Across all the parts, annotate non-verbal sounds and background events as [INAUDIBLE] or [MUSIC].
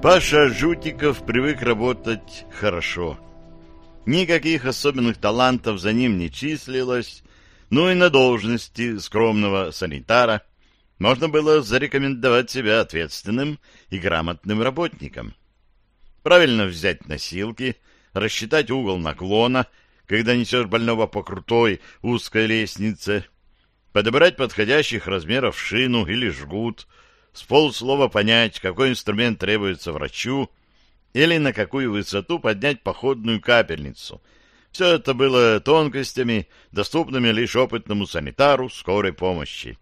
Паша Жутиков привык работать хорошо. Никаких особенных талантов за ним не числилось, ну и на должности скромного санитара можно было зарекомендовать себя ответственным и грамотным работником. Правильно взять носилки, рассчитать угол наклона, когда несешь больного по крутой узкой лестнице, подобрать подходящих размеров шину или жгут, с полуслова понять, какой инструмент требуется врачу или на какую высоту поднять походную капельницу. Все это было тонкостями, доступными лишь опытному санитару скорой помощи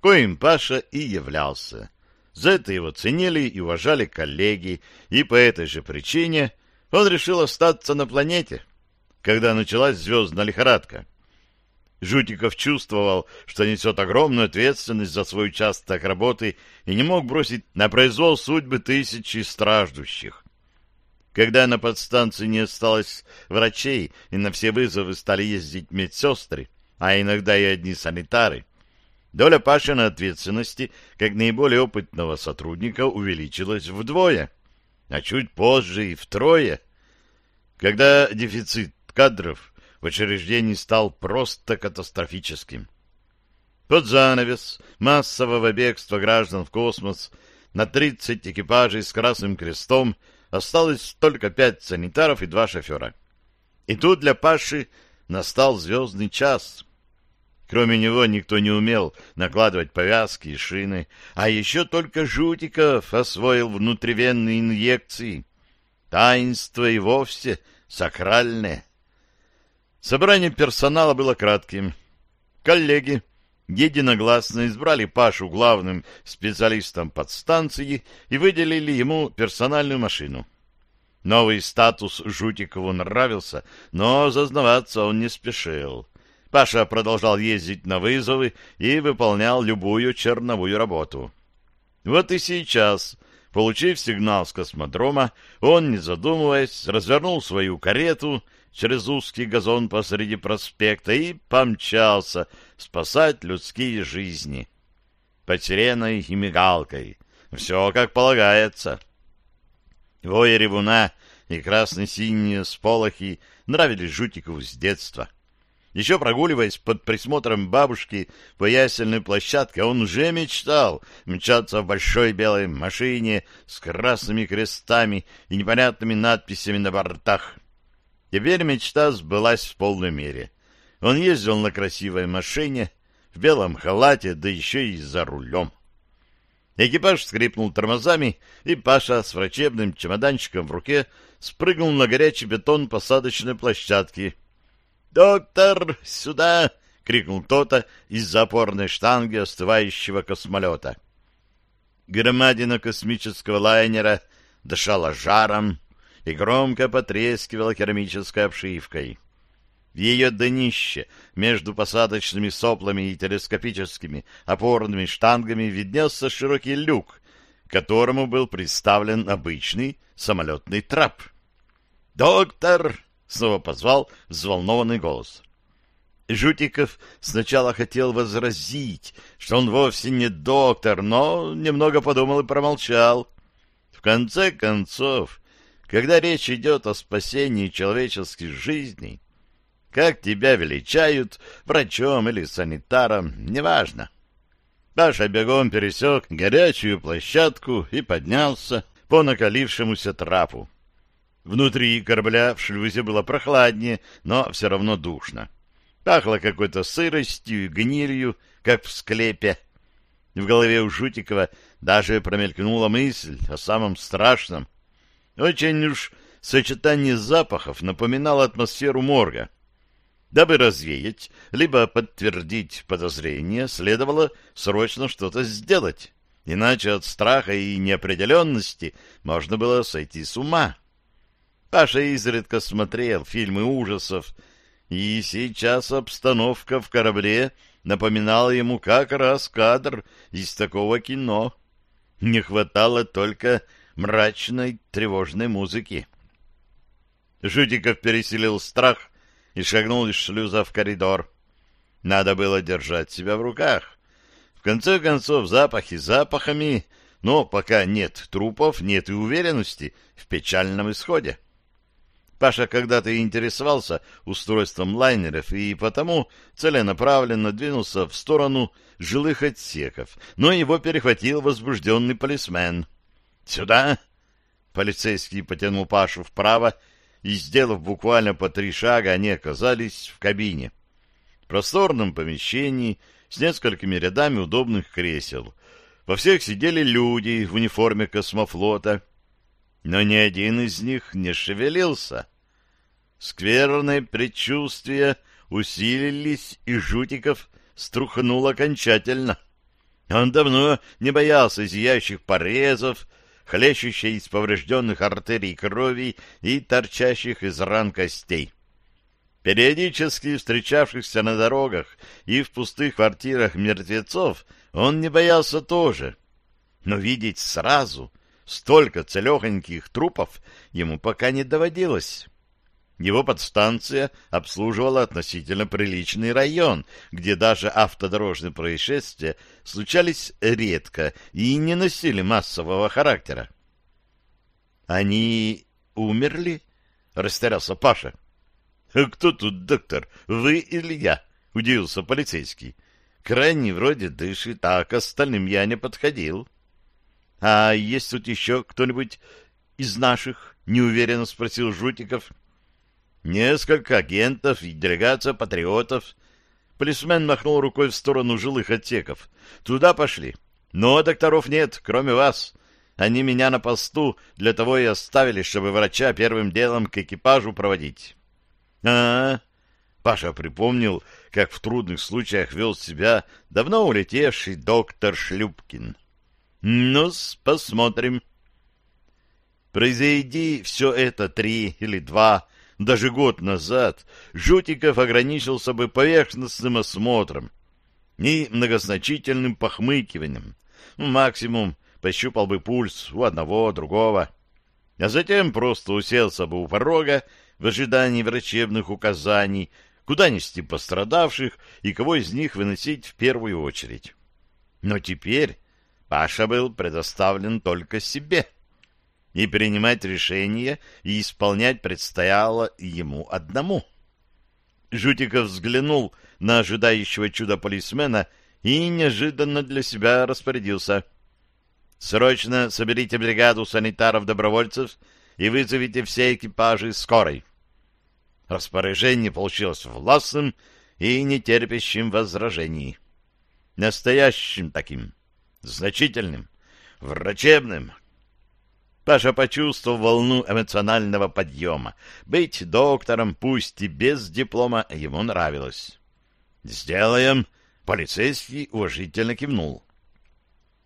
коим Паша и являлся. За это его ценили и уважали коллеги, и по этой же причине он решил остаться на планете, когда началась звездная лихорадка. Жутиков чувствовал, что несет огромную ответственность за свой участок работы и не мог бросить на произвол судьбы тысячи страждущих. Когда на подстанции не осталось врачей и на все вызовы стали ездить медсестры, а иногда и одни санитары, Доля Пашина ответственности, как наиболее опытного сотрудника, увеличилась вдвое, а чуть позже и втрое. Когда дефицит кадров в учреждении стал просто катастрофическим. Под занавес массового бегства граждан в космос на 30 экипажей с Красным Крестом осталось только 5 санитаров и 2 шофера. И тут для Паши настал звездный час — Кроме него никто не умел накладывать повязки и шины, а еще только Жутиков освоил внутривенные инъекции. Таинство и вовсе сакральное. Собрание персонала было кратким. Коллеги единогласно избрали Пашу главным специалистом подстанции и выделили ему персональную машину. Новый статус Жутикову нравился, но зазнаваться он не спешил. Паша продолжал ездить на вызовы и выполнял любую черновую работу. Вот и сейчас, получив сигнал с космодрома, он, не задумываясь, развернул свою карету через узкий газон посреди проспекта и помчался спасать людские жизни. Под сиреной и мигалкой. Все как полагается. Вой ревуна и красно-синие сполохи нравились Жутикову с детства — еще прогуливаясь под присмотром бабушки по ясельной площадке, он уже мечтал мчаться в большой белой машине с красными крестами и непонятными надписями на бортах. Теперь мечта сбылась в полной мере. Он ездил на красивой машине, в белом халате, да еще и за рулем. Экипаж скрипнул тормозами, и Паша с врачебным чемоданчиком в руке спрыгнул на горячий бетон посадочной площадки — «Доктор, сюда!» — крикнул кто-то из-за опорной штанги остывающего космолета. Громадина космического лайнера дышала жаром и громко потрескивала керамической обшивкой. В Ее днище между посадочными соплами и телескопическими опорными штангами виднелся широкий люк, к которому был представлен обычный самолетный трап. «Доктор!» Снова позвал взволнованный голос. Жутиков сначала хотел возразить, что он вовсе не доктор, но немного подумал и промолчал. В конце концов, когда речь идет о спасении человеческих жизней, как тебя величают, врачом или санитаром, неважно. Паша бегом пересек горячую площадку и поднялся по накалившемуся трапу. Внутри корабля в шлюзе было прохладнее, но все равно душно. Пахло какой-то сыростью и гнилью, как в склепе. В голове у Шутикова даже промелькнула мысль о самом страшном. Очень уж сочетание запахов напоминало атмосферу морга. Дабы развеять, либо подтвердить подозрение, следовало срочно что-то сделать. Иначе от страха и неопределенности можно было сойти с ума. Паша изредка смотрел фильмы ужасов, и сейчас обстановка в корабле напоминала ему как раз кадр из такого кино. Не хватало только мрачной тревожной музыки. Жутиков переселил страх и шагнул из шлюза в коридор. Надо было держать себя в руках. В конце концов, запахи запахами, но пока нет трупов, нет и уверенности в печальном исходе. Паша когда-то интересовался устройством лайнеров и потому целенаправленно двинулся в сторону жилых отсеков, но его перехватил возбужденный полисмен. «Сюда!» Полицейский потянул Пашу вправо, и, сделав буквально по три шага, они оказались в кабине. В просторном помещении с несколькими рядами удобных кресел. Во всех сидели люди в униформе космофлота, но ни один из них не шевелился. Скверные предчувствия усилились, и Жутиков струхнул окончательно. Он давно не боялся зияющих порезов, хлещущей из поврежденных артерий крови и торчащих из ран костей. Периодически встречавшихся на дорогах и в пустых квартирах мертвецов он не боялся тоже. Но видеть сразу столько целехоньких трупов ему пока не доводилось. Его подстанция обслуживала относительно приличный район, где даже автодорожные происшествия случались редко и не носили массового характера. «Они умерли?» — растерялся Паша. Кто тут доктор, вы или я?» — удивился полицейский. «Крайний вроде дышит, так остальным я не подходил». «А есть тут еще кто-нибудь из наших?» — неуверенно спросил Жутиков. Несколько агентов и делегация патриотов. Полисмен махнул рукой в сторону жилых отсеков. Туда пошли. Но докторов нет, кроме вас. Они меня на посту для того и оставили, чтобы врача первым делом к экипажу проводить. А, -а, -а. Паша припомнил, как в трудных случаях вел себя давно улетевший доктор Шлюпкин. ну посмотрим. Произойди все это три или два даже год назад Жутиков ограничился бы поверхностным осмотром и многозначительным похмыкиванием. Ну, максимум пощупал бы пульс у одного, другого, а затем просто уселся бы у порога в ожидании врачебных указаний, куда нести пострадавших и кого из них выносить в первую очередь. Но теперь Паша был предоставлен только себе. — и принимать решения, и исполнять предстояло ему одному. Жутиков взглянул на ожидающего чуда полисмена и неожиданно для себя распорядился. «Срочно соберите бригаду санитаров-добровольцев и вызовите все экипажи скорой». Распоряжение получилось властным и нетерпящим возражений. Настоящим таким, значительным, врачебным, Паша почувствовал волну эмоционального подъема. Быть доктором, пусть и без диплома, ему нравилось. «Сделаем!» — полицейский уважительно кивнул.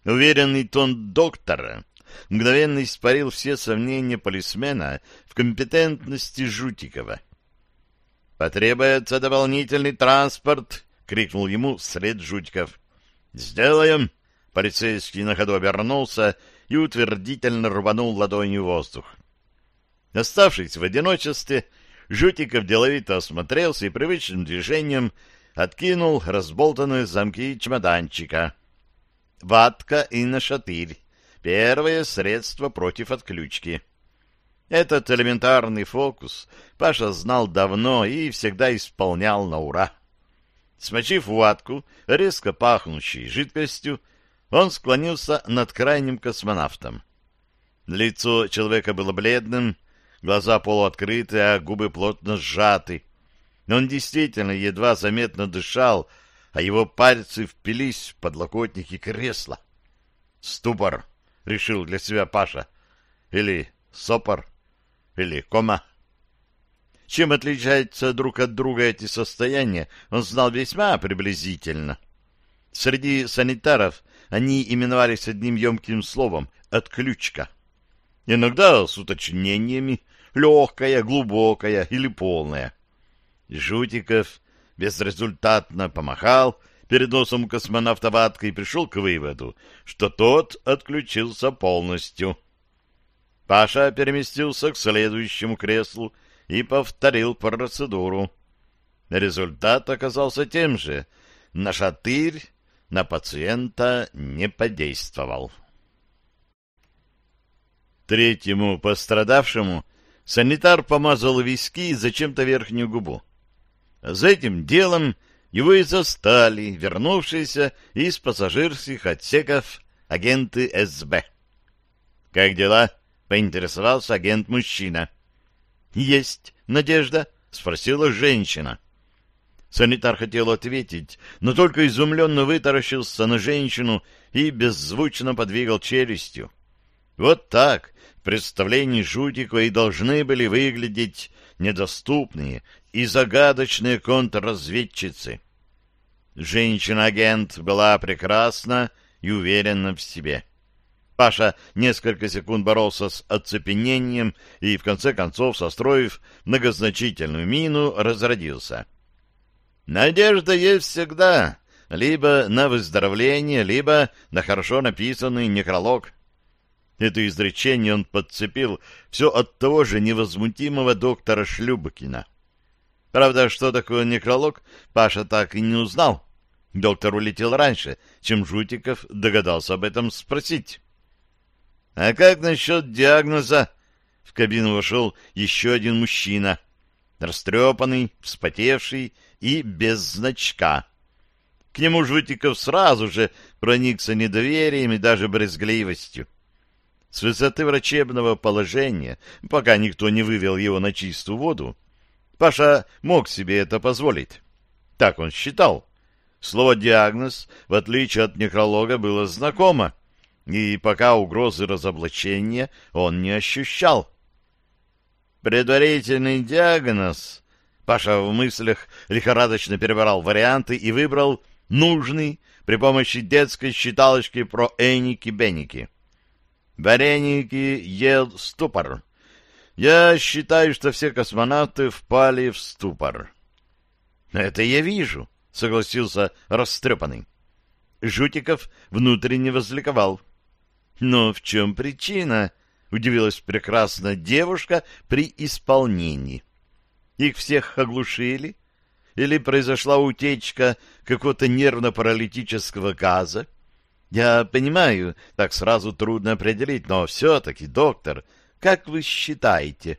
Уверенный тон доктора мгновенно испарил все сомнения полисмена в компетентности Жутикова. «Потребуется дополнительный транспорт!» — крикнул ему вслед Жутиков. «Сделаем!» — полицейский на ходу обернулся — и утвердительно рванул ладонью воздух. Оставшись в одиночестве, Жутиков деловито осмотрелся и привычным движением откинул разболтанные замки чемоданчика. Ватка и нашатырь — первое средство против отключки. Этот элементарный фокус Паша знал давно и всегда исполнял на ура. Смочив ватку, резко пахнущей жидкостью, он склонился над крайним космонавтом. Лицо человека было бледным, глаза полуоткрыты, а губы плотно сжаты. Но он действительно едва заметно дышал, а его пальцы впились в подлокотники кресла. «Ступор!» — решил для себя Паша. «Или сопор, или кома». Чем отличаются друг от друга эти состояния, он знал весьма приблизительно. Среди санитаров они именовались одним емким словом «отключка». Иногда с уточнениями «легкая», «глубокая» или «полная». Жутиков безрезультатно помахал перед носом космонавта ваткой и пришел к выводу, что тот отключился полностью. Паша переместился к следующему креслу и повторил процедуру. Результат оказался тем же. Нашатырь на пациента не подействовал. Третьему пострадавшему санитар помазал виски и зачем-то верхнюю губу. За этим делом его и застали вернувшиеся из пассажирских отсеков агенты СБ. «Как дела?» — поинтересовался агент-мужчина. «Есть надежда?» — спросила женщина. Санитар хотел ответить, но только изумленно вытаращился на женщину и беззвучно подвигал челюстью. Вот так представления представлении Жутикова и должны были выглядеть недоступные и загадочные контрразведчицы. Женщина-агент была прекрасна и уверена в себе. Паша несколько секунд боролся с оцепенением и, в конце концов, состроив многозначительную мину, разродился — Надежда есть всегда, либо на выздоровление, либо на хорошо написанный некролог. Это изречение он подцепил все от того же невозмутимого доктора Шлюбакина. Правда, что такое некролог, Паша так и не узнал. Доктор улетел раньше, чем Жутиков догадался об этом спросить. «А как насчет диагноза?» В кабину вошел еще один мужчина. Растрепанный, вспотевший, и без значка. К нему Жутиков сразу же проникся недоверием и даже брезгливостью. С высоты врачебного положения, пока никто не вывел его на чистую воду, Паша мог себе это позволить. Так он считал. Слово «диагноз», в отличие от некролога, было знакомо, и пока угрозы разоблачения он не ощущал. Предварительный диагноз Паша в мыслях лихорадочно перебирал варианты и выбрал нужный при помощи детской считалочки про эники-беники. Вареники ел ступор. Я считаю, что все космонавты впали в ступор. Это я вижу, согласился растрепанный. Жутиков внутренне возликовал. Но в чем причина? Удивилась прекрасная девушка при исполнении. Их всех оглушили? Или произошла утечка какого-то нервно-паралитического газа? Я понимаю, так сразу трудно определить, но все-таки, доктор, как вы считаете?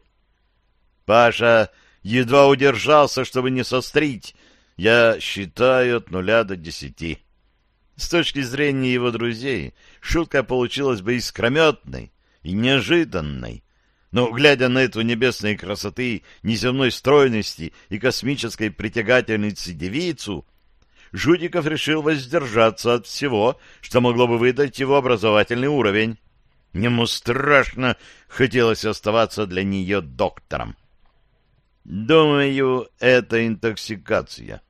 Паша едва удержался, чтобы не сострить. Я считаю от нуля до десяти. С точки зрения его друзей, шутка получилась бы искрометной и неожиданной. Но, глядя на эту небесной красоты, неземной стройности и космической притягательницы девицу, Жудиков решил воздержаться от всего, что могло бы выдать его образовательный уровень. Ему страшно хотелось оставаться для нее доктором. «Думаю, это интоксикация».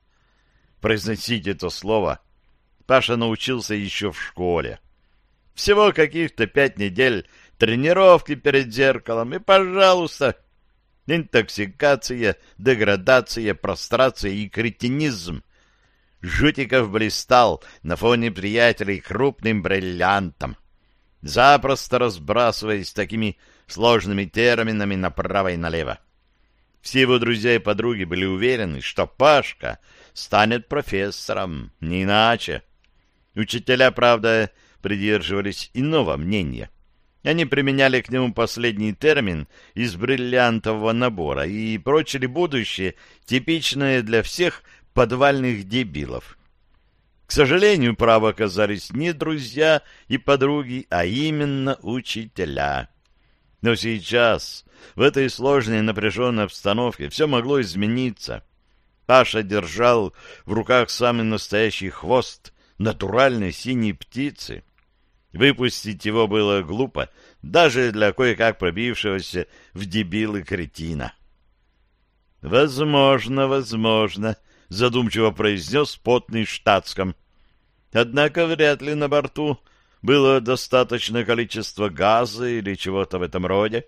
Произносить это слово Паша научился еще в школе. Всего каких-то пять недель тренировки перед зеркалом и, пожалуйста, интоксикация, деградация, прострация и кретинизм. Жутиков блистал на фоне приятелей крупным бриллиантом, запросто разбрасываясь такими сложными терминами направо и налево. Все его друзья и подруги были уверены, что Пашка станет профессором, не иначе. Учителя, правда, придерживались иного мнения. Они применяли к нему последний термин из бриллиантового набора и прочили будущее, типичное для всех подвальных дебилов. К сожалению, право оказались не друзья и подруги, а именно учителя. Но сейчас, в этой сложной напряженной обстановке, все могло измениться. Паша держал в руках самый настоящий хвост натуральной синей птицы — Выпустить его было глупо, даже для кое-как пробившегося в дебилы кретина. «Возможно, возможно», — задумчиво произнес потный штатском. «Однако вряд ли на борту было достаточное количество газа или чего-то в этом роде.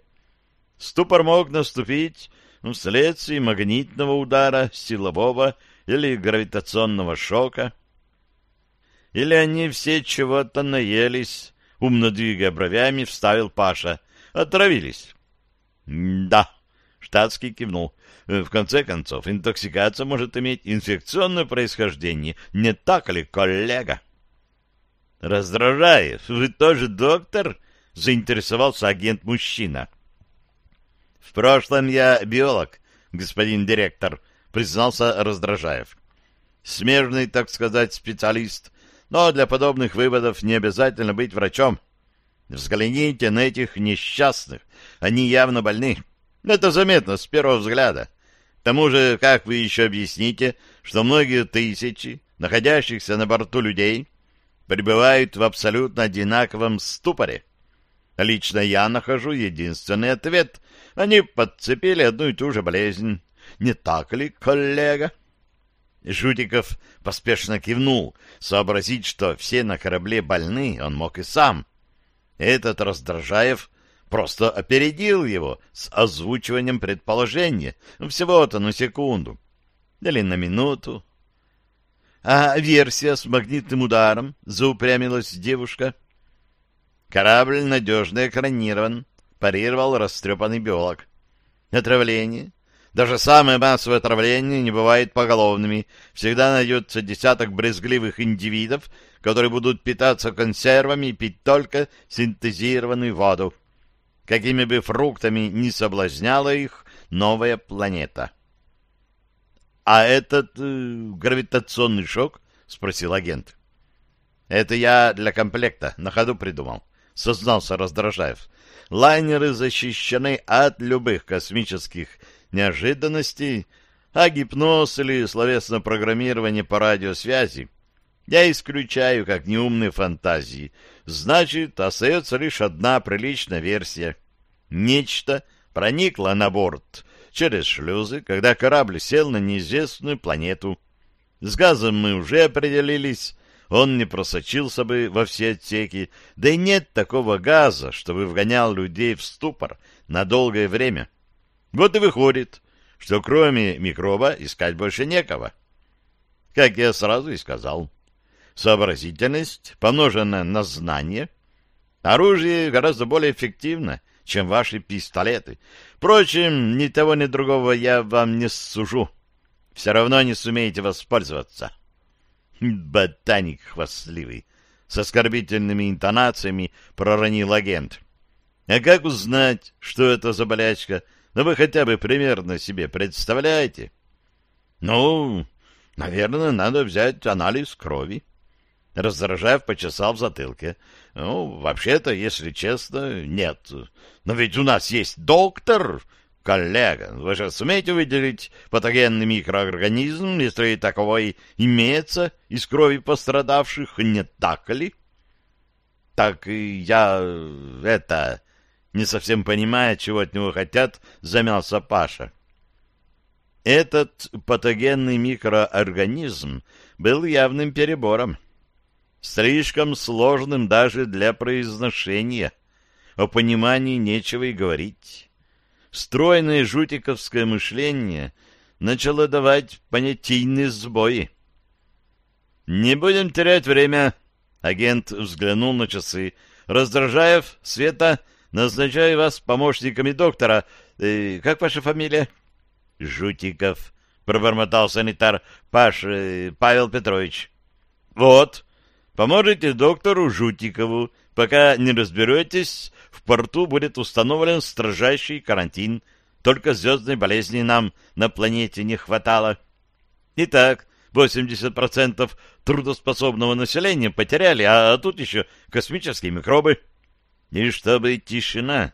Ступор мог наступить вследствие магнитного удара, силового или гравитационного шока». Или они все чего-то наелись, умно двигая бровями, вставил Паша. Отравились. Да, штатский кивнул. Э, в конце концов, интоксикация может иметь инфекционное происхождение. Не так ли, коллега? Раздражаев, вы тоже доктор? Заинтересовался агент-мужчина. В прошлом я биолог, господин директор, признался Раздражаев. Смежный, так сказать, специалист но для подобных выводов не обязательно быть врачом. Взгляните на этих несчастных, они явно больны. Это заметно с первого взгляда. К тому же, как вы еще объясните, что многие тысячи, находящихся на борту людей, пребывают в абсолютно одинаковом ступоре? Лично я нахожу единственный ответ. Они подцепили одну и ту же болезнь. Не так ли, коллега? Жутиков поспешно кивнул, сообразить, что все на корабле больны, он мог и сам. Этот Раздражаев просто опередил его с озвучиванием предположения. Ну, всего-то на секунду. Или на минуту. — А версия с магнитным ударом? — заупрямилась девушка. — Корабль надежно экранирован, — парировал растрепанный биолог. — Отравление? Даже самые массовые отравления не бывают поголовными. Всегда найдется десяток брезгливых индивидов, которые будут питаться консервами и пить только синтезированную воду. Какими бы фруктами ни соблазняла их новая планета. — А этот э, гравитационный шок? — спросил агент. — Это я для комплекта на ходу придумал, — сознался Раздражаев. — Лайнеры защищены от любых космических неожиданностей, а гипноз или словесное программирование по радиосвязи я исключаю как неумные фантазии. Значит, остается лишь одна приличная версия. Нечто проникло на борт через шлюзы, когда корабль сел на неизвестную планету. С газом мы уже определились, он не просочился бы во все отсеки, да и нет такого газа, чтобы вгонял людей в ступор на долгое время. — вот и выходит, что кроме микроба искать больше некого. Как я сразу и сказал, сообразительность, помноженная на знание, оружие гораздо более эффективно, чем ваши пистолеты. Впрочем, ни того, ни другого я вам не сужу. Все равно не сумеете воспользоваться. Ботаник хвастливый, с оскорбительными интонациями проронил агент. А как узнать, что это за болячка — ну, вы хотя бы примерно себе представляете? Ну, наверное, надо взять анализ крови. Раздражав, почесал в затылке. Ну, вообще-то, если честно, нет. Но ведь у нас есть доктор, коллега. Вы же сумеете выделить патогенный микроорганизм, если таковой имеется из крови пострадавших, не так ли? Так я это... Не совсем понимая, чего от него хотят, замялся Паша. Этот патогенный микроорганизм был явным перебором. Слишком сложным даже для произношения. О понимании нечего и говорить. Стройное жутиковское мышление начало давать понятийные сбои. «Не будем терять время», — агент взглянул на часы. «Раздражаев, Света, назначаю вас помощниками доктора. Э, как ваша фамилия? — Жутиков, — пробормотал санитар. — Паш, э, Павел Петрович. — Вот, поможете доктору Жутикову, пока не разберетесь, в порту будет установлен строжайший карантин. Только звездной болезни нам на планете не хватало. Итак, 80% трудоспособного населения потеряли, а тут еще космические микробы. И чтобы тишина.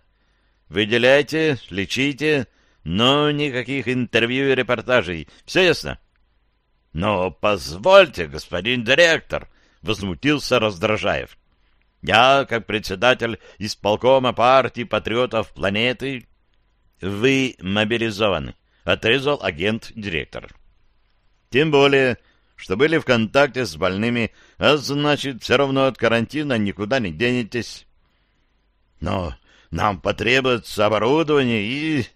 Выделяйте, лечите, но никаких интервью и репортажей. Все ясно? — Но позвольте, господин директор, — возмутился Раздражаев. — Я, как председатель исполкома партии патриотов планеты... — Вы мобилизованы, — отрезал агент-директор. — Тем более, что были в контакте с больными, а значит, все равно от карантина никуда не денетесь. Но нам потребуется оборудование и...»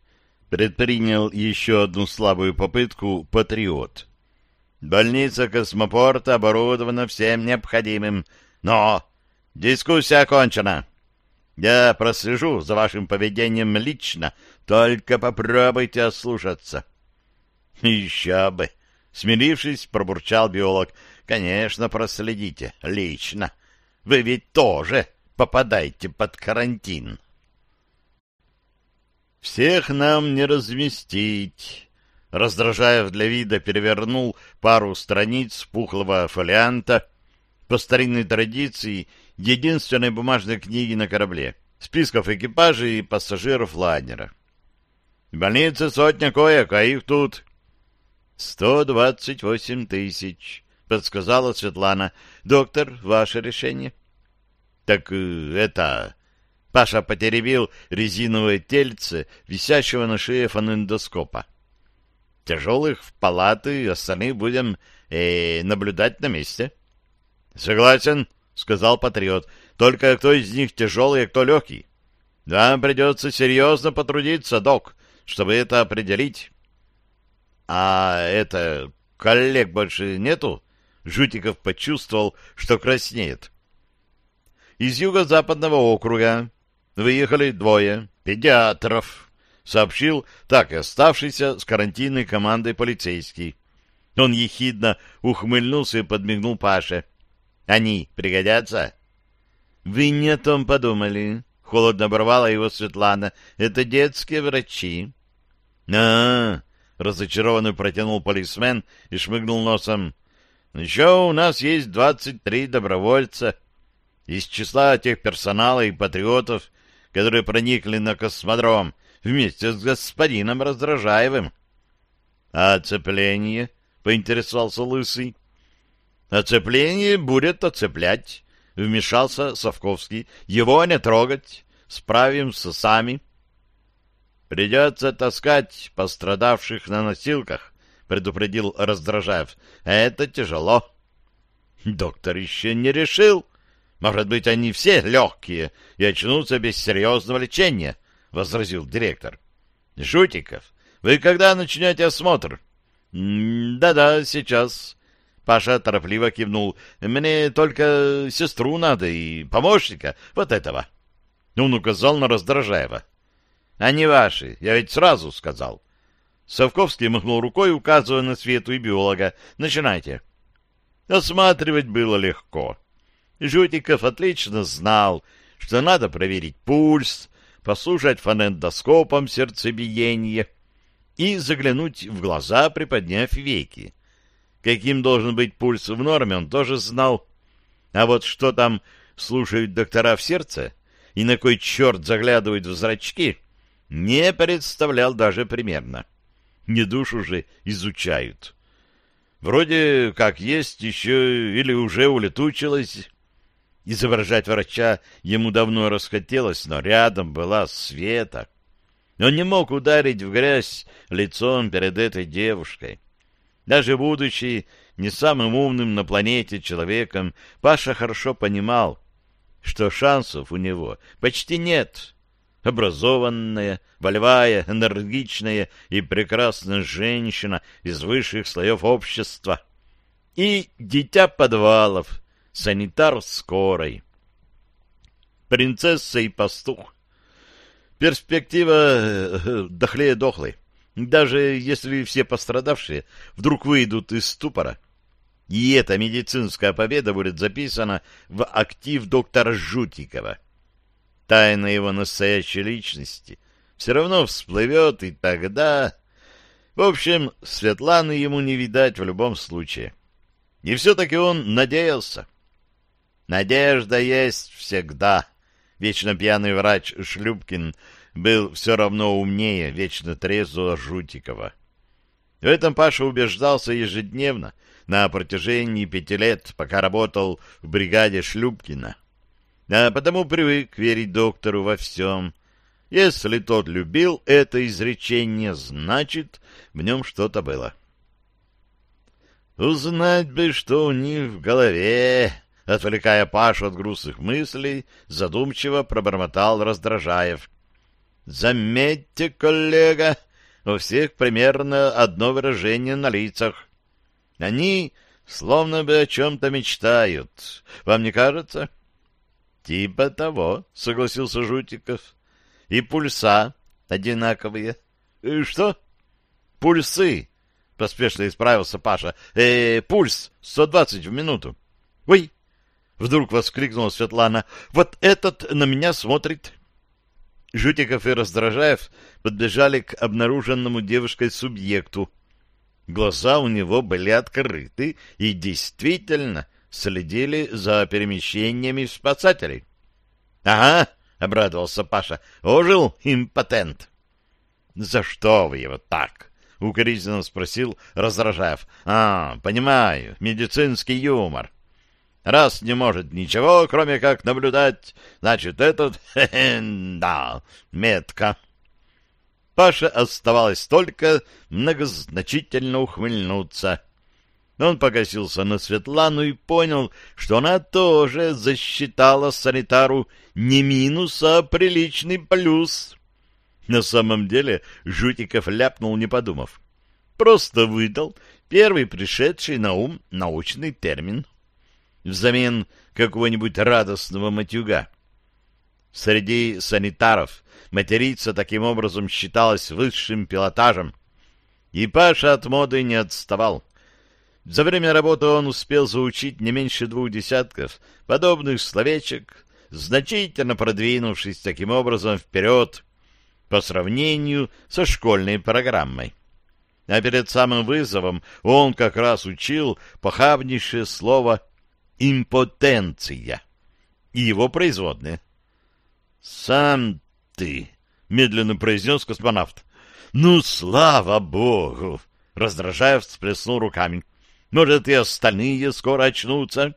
Предпринял еще одну слабую попытку «Патриот». «Больница космопорта оборудована всем необходимым, но...» «Дискуссия окончена. Я прослежу за вашим поведением лично, только попробуйте ослушаться». «Еще бы!» — смирившись, пробурчал биолог. «Конечно, проследите. Лично. Вы ведь тоже Попадайте под карантин. «Всех нам не разместить!» Раздражаев для вида перевернул пару страниц пухлого фолианта по старинной традиции единственной бумажной книги на корабле, списков экипажей и пассажиров лайнера. В больнице сотня коек, а их тут... — Сто двадцать восемь тысяч, — подсказала Светлана. — Доктор, ваше решение. «Так э, это...» Паша потеребил резиновое тельце, висящего на шее фонендоскопа. «Тяжелых в палаты, остальных будем э, наблюдать на месте». «Согласен», — сказал патриот. «Только кто из них тяжелый, а кто легкий?» «Вам придется серьезно потрудиться, док, чтобы это определить». «А это... коллег больше нету?» Жутиков почувствовал, что краснеет из юго-западного округа. Выехали двое педиатров, сообщил так и оставшийся с карантинной командой полицейский. Он ехидно ухмыльнулся и подмигнул Паше. «Они пригодятся?» «Вы не о том подумали», — холодно оборвала его Светлана. «Это детские врачи». А -а -а, разочарованно протянул полисмен и шмыгнул носом. «Еще у нас есть двадцать три добровольца» из числа тех персонала и патриотов, которые проникли на космодром вместе с господином Раздражаевым. — А оцепление? — поинтересовался Лысый. — Оцепление будет оцеплять, — вмешался Совковский. — Его не трогать, справимся сами. — Придется таскать пострадавших на носилках, — предупредил Раздражаев. — Это тяжело. — Доктор еще не решил, — может быть, они все легкие и очнутся без серьезного лечения, — возразил директор. — Жутиков, вы когда начнете осмотр? Да — Да-да, сейчас. Паша торопливо кивнул. — Мне только сестру надо и помощника вот этого. Он указал на Раздражаева. А — Они ваши, я ведь сразу сказал. Совковский махнул рукой, указывая на Свету и биолога. — Начинайте. Осматривать было легко. — Жутиков отлично знал, что надо проверить пульс, послушать фонендоскопом сердцебиение и заглянуть в глаза, приподняв веки. Каким должен быть пульс в норме, он тоже знал. А вот что там слушают доктора в сердце и на кой черт заглядывают в зрачки, не представлял даже примерно. Не душу же изучают. Вроде как есть еще или уже улетучилось Изображать врача ему давно расхотелось, но рядом была Света. Он не мог ударить в грязь лицом перед этой девушкой. Даже будучи не самым умным на планете человеком, Паша хорошо понимал, что шансов у него почти нет. Образованная, волевая, энергичная и прекрасная женщина из высших слоев общества. И дитя подвалов — санитар скорой. Принцесса и пастух. Перспектива э, дохлее дохлой. Даже если все пострадавшие вдруг выйдут из ступора, и эта медицинская победа будет записана в актив доктора Жутикова. Тайна его настоящей личности все равно всплывет, и тогда... В общем, Светланы ему не видать в любом случае. И все-таки он надеялся. Надежда есть всегда. Вечно пьяный врач Шлюпкин был все равно умнее вечно трезвого Жутикова. В этом Паша убеждался ежедневно на протяжении пяти лет, пока работал в бригаде Шлюпкина. А потому привык верить доктору во всем. Если тот любил это изречение, значит, в нем что-то было. «Узнать бы, что у них в голове!» Отвлекая Пашу от грустных мыслей, задумчиво пробормотал Раздражаев. «Заметьте, коллега, у всех примерно одно выражение на лицах. Они словно бы о чем-то мечтают. Вам не кажется?» «Типа того», — согласился Жутиков. «И пульса одинаковые». И «Что?» «Пульсы», — поспешно исправился Паша. «Э, «Пульс 120 в минуту». «Ой, Вдруг воскликнула Светлана. «Вот этот на меня смотрит!» Жутиков и Раздражаев подбежали к обнаруженному девушкой субъекту. Глаза у него были открыты и действительно следили за перемещениями спасателей. — Ага, — обрадовался Паша, — ожил импотент. — За что вы его так? — укоризненно спросил Раздражаев. — А, понимаю, медицинский юмор. — Раз не может ничего, кроме как наблюдать, значит, этот... [LAUGHS] Да, метка. Паше оставалось только многозначительно ухмыльнуться. Он покосился на Светлану и понял, что она тоже засчитала санитару не минус, а приличный плюс. На самом деле Жутиков ляпнул, не подумав. Просто выдал первый пришедший на ум научный термин взамен какого-нибудь радостного матюга. Среди санитаров материться таким образом считалось высшим пилотажем. И Паша от моды не отставал. За время работы он успел заучить не меньше двух десятков подобных словечек, значительно продвинувшись таким образом вперед по сравнению со школьной программой. А перед самым вызовом он как раз учил похабнейшее слово импотенция и его производные. «Сам ты!» — медленно произнес космонавт. «Ну, слава богу!» — раздражая всплеснул руками. «Может, и остальные скоро очнутся?»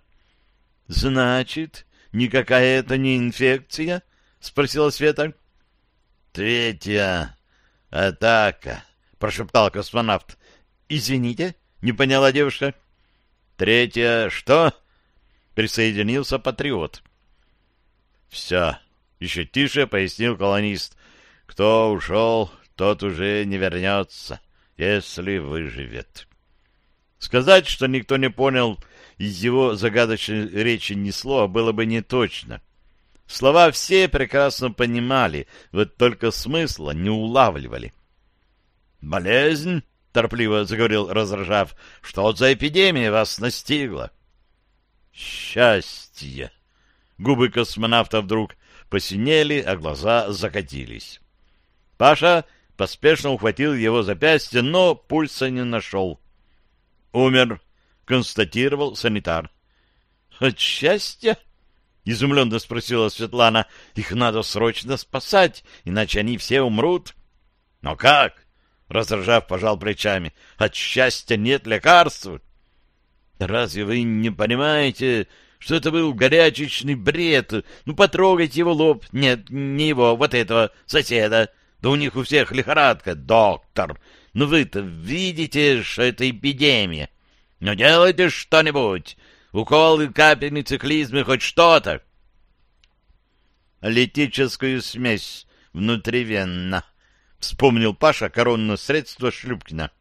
«Значит, никакая это не инфекция?» — спросила Света. «Третья атака!» — прошептал космонавт. «Извините?» — не поняла девушка. «Третья что?» присоединился патриот. «Все», — еще тише пояснил колонист, — «кто ушел, тот уже не вернется, если выживет». Сказать, что никто не понял из его загадочной речи ни слова, было бы неточно. Слова все прекрасно понимали, вот только смысла не улавливали. «Болезнь?» — Торпливо заговорил Разржав. «Что за эпидемия вас настигла?» Счастье! Губы космонавта вдруг посинели, а глаза закатились. Паша поспешно ухватил его запястье, но пульса не нашел. «Умер», — констатировал санитар. «От счастья?» — изумленно спросила Светлана. «Их надо срочно спасать, иначе они все умрут». «Но как?» — раздражав, пожал плечами. «От счастья нет лекарств». Разве вы не понимаете, что это был горячечный бред? Ну, потрогайте его лоб. Нет, не его, вот этого соседа. Да у них у всех лихорадка, доктор. Ну, вы-то видите, что это эпидемия. Ну делайте что-нибудь. Уколы, циклизм и хоть что-то. Литическую смесь внутривенно. Вспомнил Паша коронное средство Шлюпкина.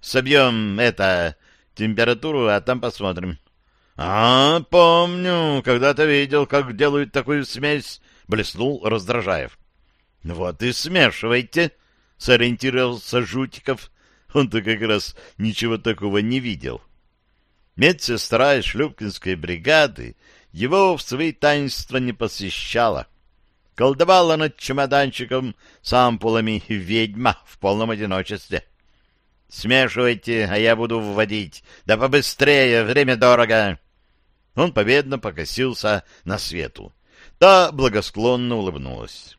Собьем это Температуру, а там посмотрим. — А, помню, когда-то видел, как делают такую смесь, — блеснул Раздражаев. — Вот и смешивайте, — сориентировался Жутиков. Он-то как раз ничего такого не видел. Медсестра из шлюпкинской бригады его в свои таинства не посещала. Колдовала над чемоданчиком с ампулами ведьма в полном одиночестве. — Смешивайте, а я буду вводить. Да побыстрее, время дорого. Он победно покосился на свету. Та благосклонно улыбнулась.